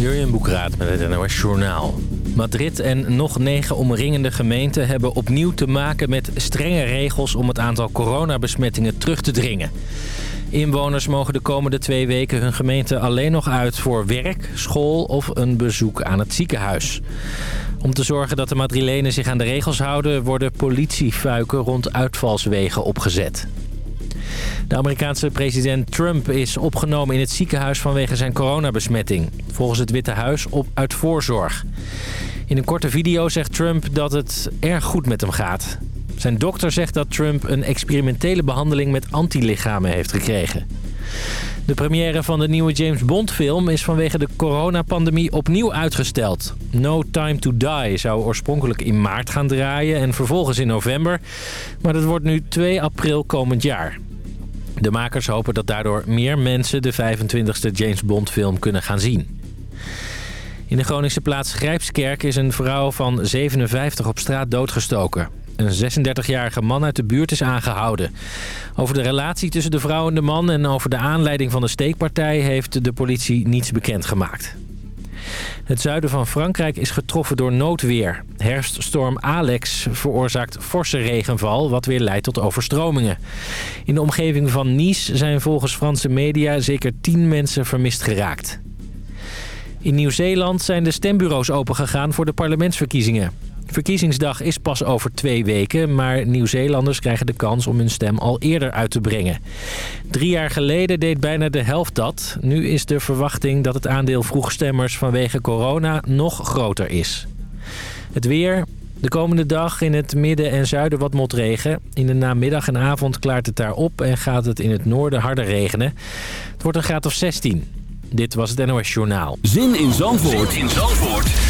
Jurjen Boekraat met het NOS Journaal. Madrid en nog negen omringende gemeenten hebben opnieuw te maken met strenge regels om het aantal coronabesmettingen terug te dringen. Inwoners mogen de komende twee weken hun gemeente alleen nog uit voor werk, school of een bezoek aan het ziekenhuis. Om te zorgen dat de Madrilenen zich aan de regels houden worden politiefuiken rond uitvalswegen opgezet. De Amerikaanse president Trump is opgenomen in het ziekenhuis vanwege zijn coronabesmetting. Volgens het Witte Huis op uit voorzorg. In een korte video zegt Trump dat het erg goed met hem gaat. Zijn dokter zegt dat Trump een experimentele behandeling met antilichamen heeft gekregen. De première van de nieuwe James Bond film is vanwege de coronapandemie opnieuw uitgesteld. No Time to Die zou oorspronkelijk in maart gaan draaien en vervolgens in november. Maar dat wordt nu 2 april komend jaar. De makers hopen dat daardoor meer mensen de 25e James Bond film kunnen gaan zien. In de Groningse plaats Grijpskerk is een vrouw van 57 op straat doodgestoken. Een 36-jarige man uit de buurt is aangehouden. Over de relatie tussen de vrouw en de man en over de aanleiding van de steekpartij heeft de politie niets bekendgemaakt. Het zuiden van Frankrijk is getroffen door noodweer. Herfststorm Alex veroorzaakt forse regenval, wat weer leidt tot overstromingen. In de omgeving van Nice zijn volgens Franse media zeker 10 mensen vermist geraakt. In Nieuw-Zeeland zijn de stembureaus opengegaan voor de parlementsverkiezingen. Verkiezingsdag is pas over twee weken, maar Nieuw-Zeelanders krijgen de kans om hun stem al eerder uit te brengen. Drie jaar geleden deed bijna de helft dat. Nu is de verwachting dat het aandeel vroegstemmers vanwege corona nog groter is. Het weer, de komende dag in het midden en zuiden wat motregen. In de namiddag en avond klaart het daar op en gaat het in het noorden harder regenen. Het wordt een graad of 16. Dit was het NOS Journaal. Zin in Zandvoort, zin in Zandvoort.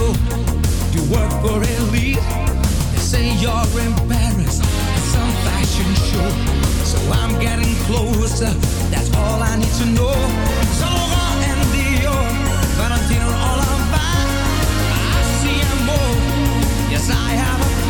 idol. You work for elite. They say you're embarrassed at some fashion show. So I'm getting closer. That's all I need to know. So long and Dior, Valentino, all I'm fine. I see more. Yes, I have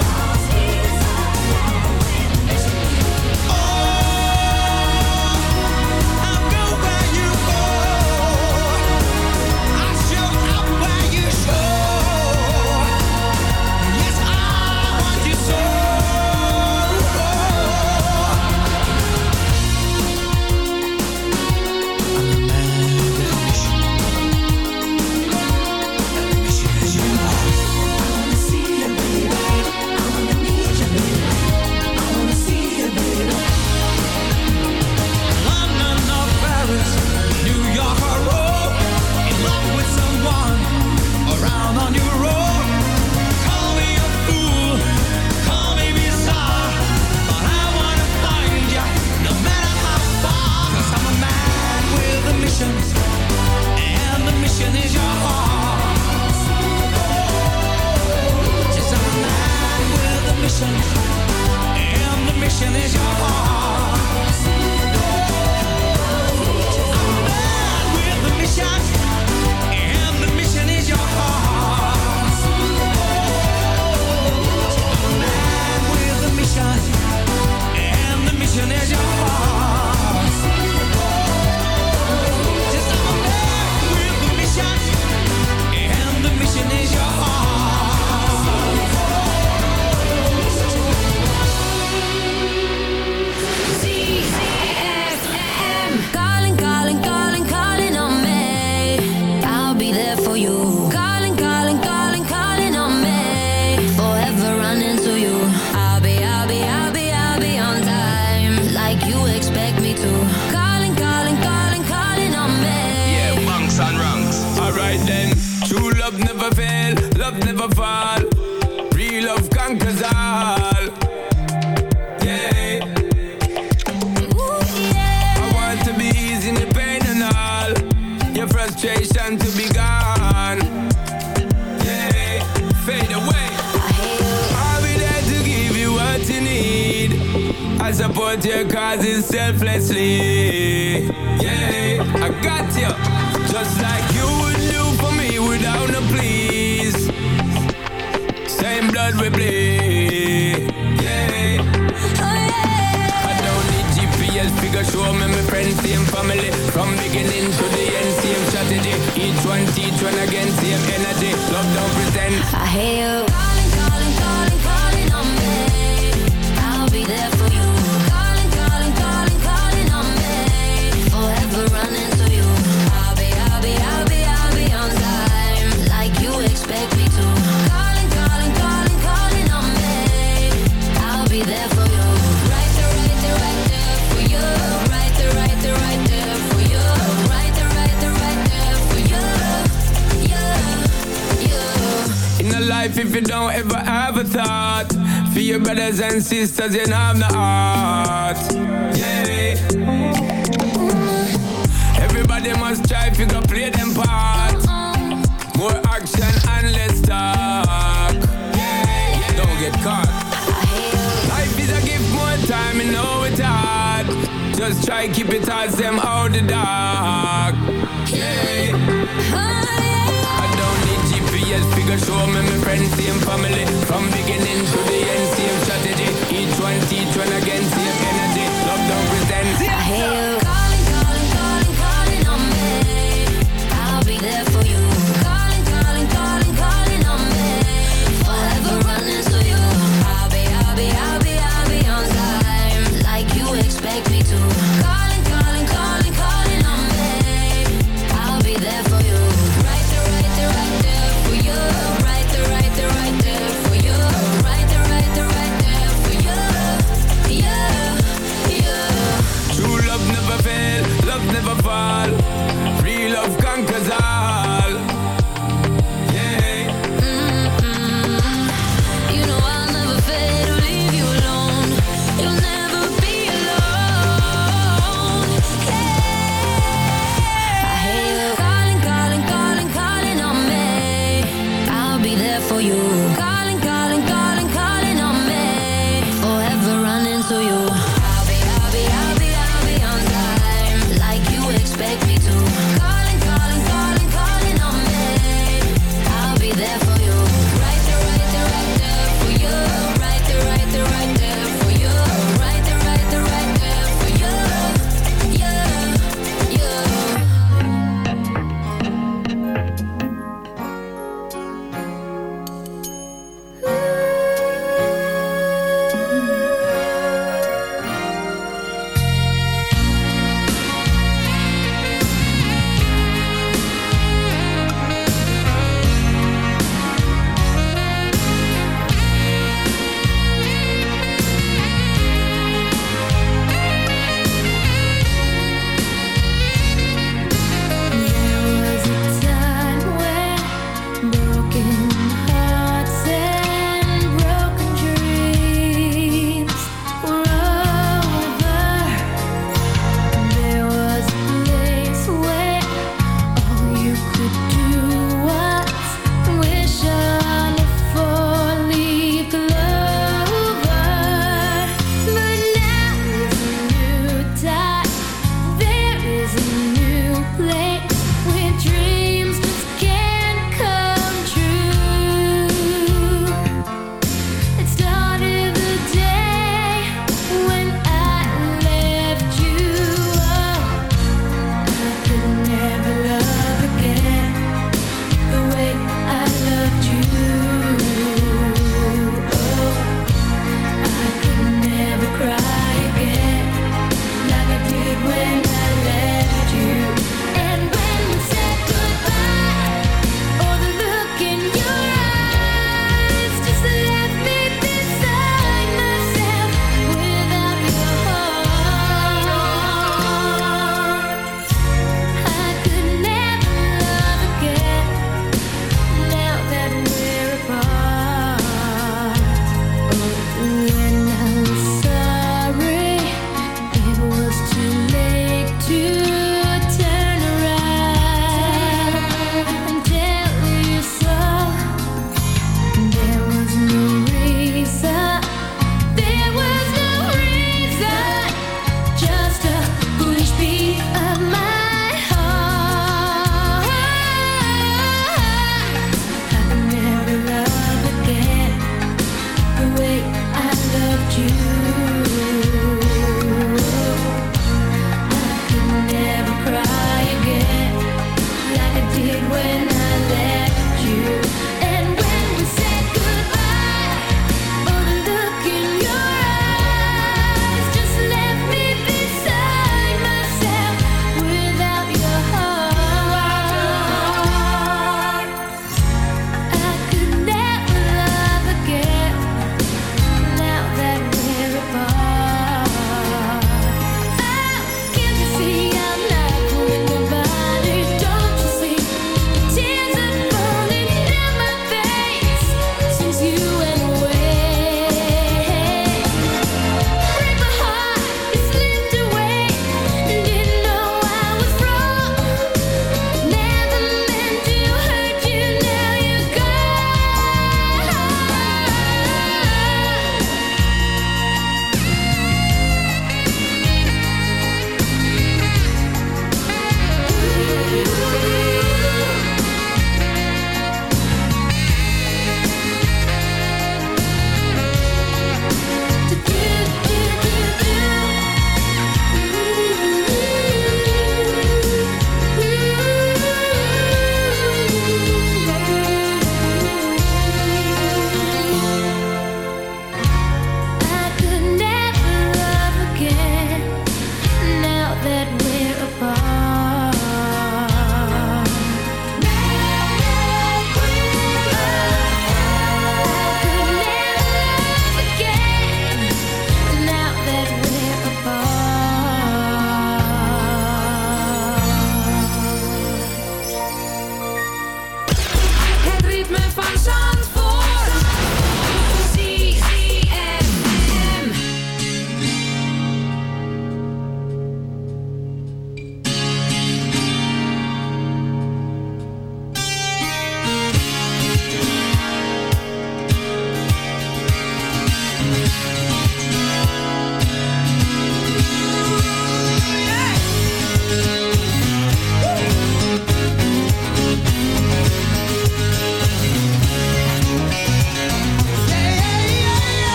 finish your heart your brothers and sisters, you know I'm the heart. Yeah. Everybody must try if you can play them part. More action and less talk. Yeah. Don't get caught. Life is a gift, more time, you know it's hard. Just try keep it as them out the dark. Yeah. GPS figure show me my friends, same family From beginning to the end one seat, run against it.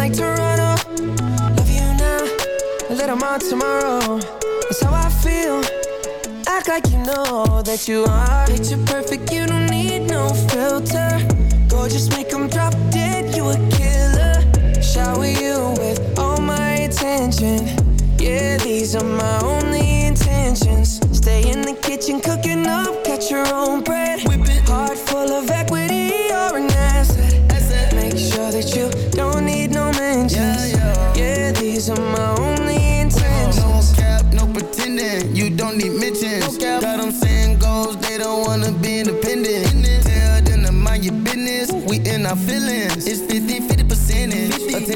like Toronto. Love you now, a little more tomorrow. That's how I feel. Act like you know that you are. Picture perfect, you don't need no filter. Gorgeous, make them drop dead, you a killer. Shower you with all my attention. Yeah, these are my only intentions. Stay in the kitchen, cooking up, catch your own bread. Heart full of equity, you're an asset. Make sure that you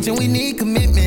and we need commitment.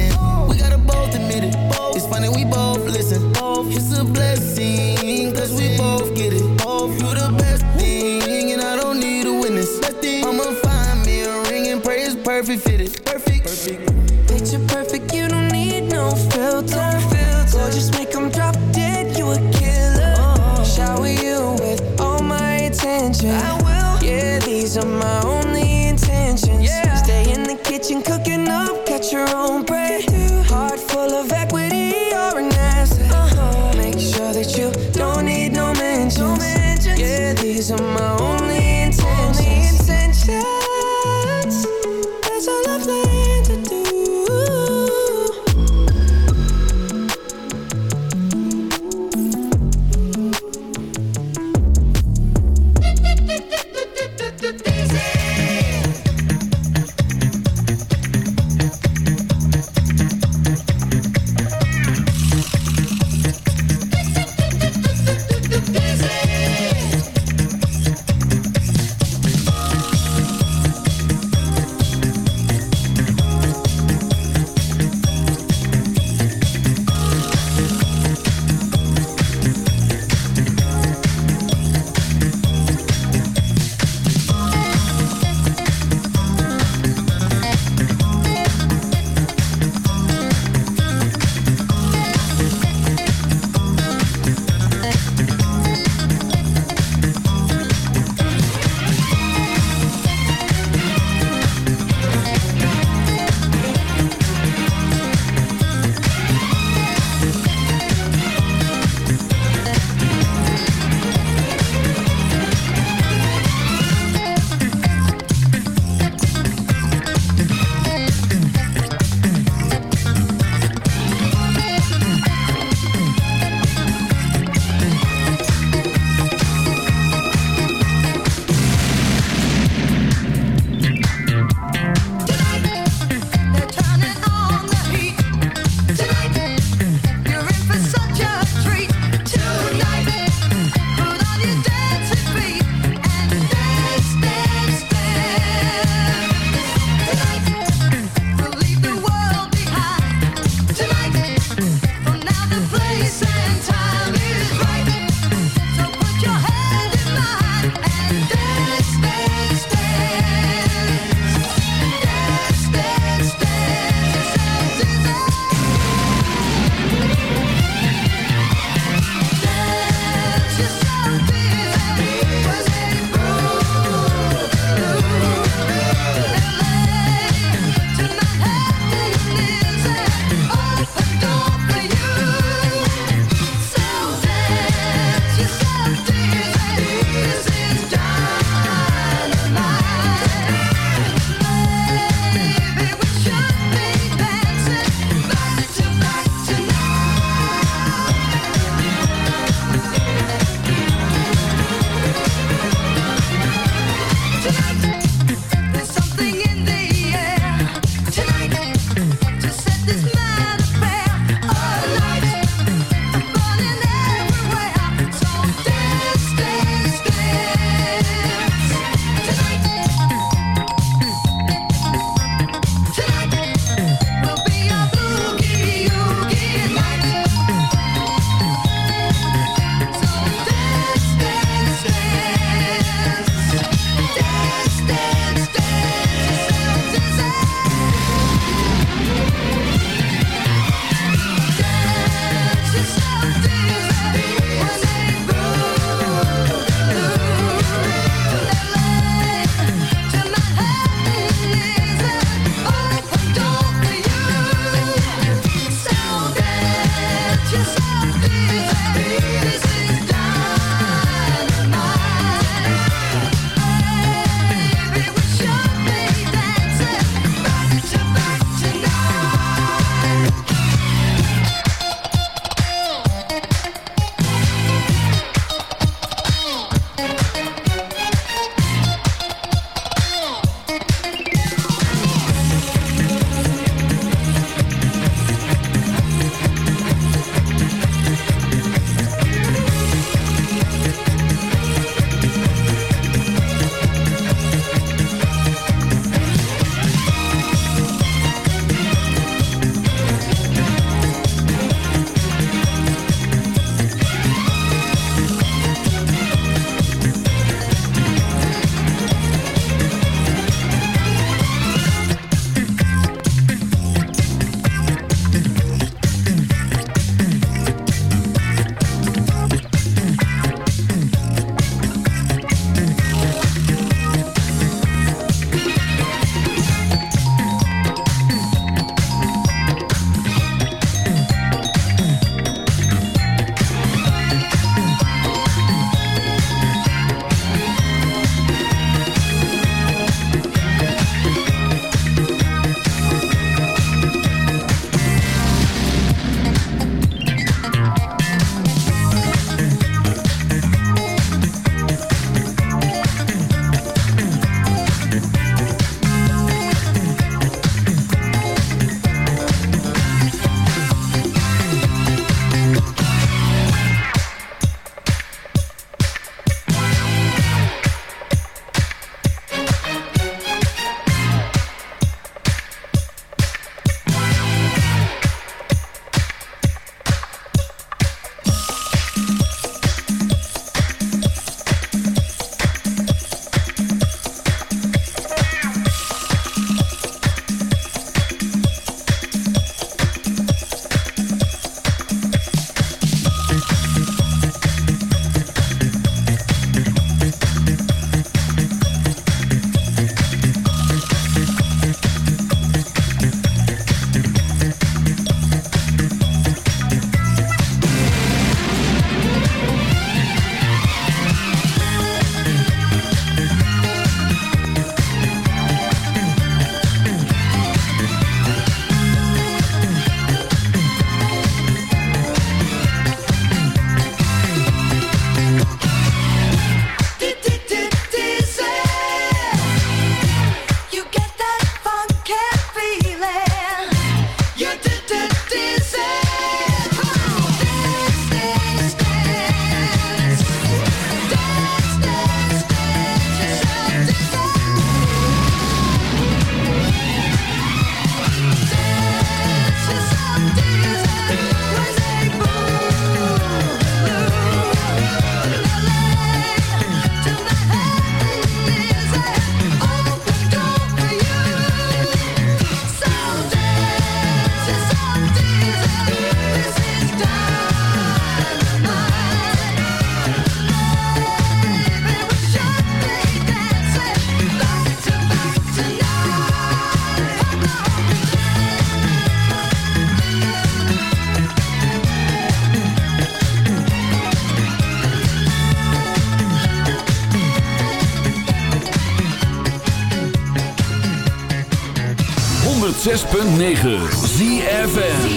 106.9 ZFN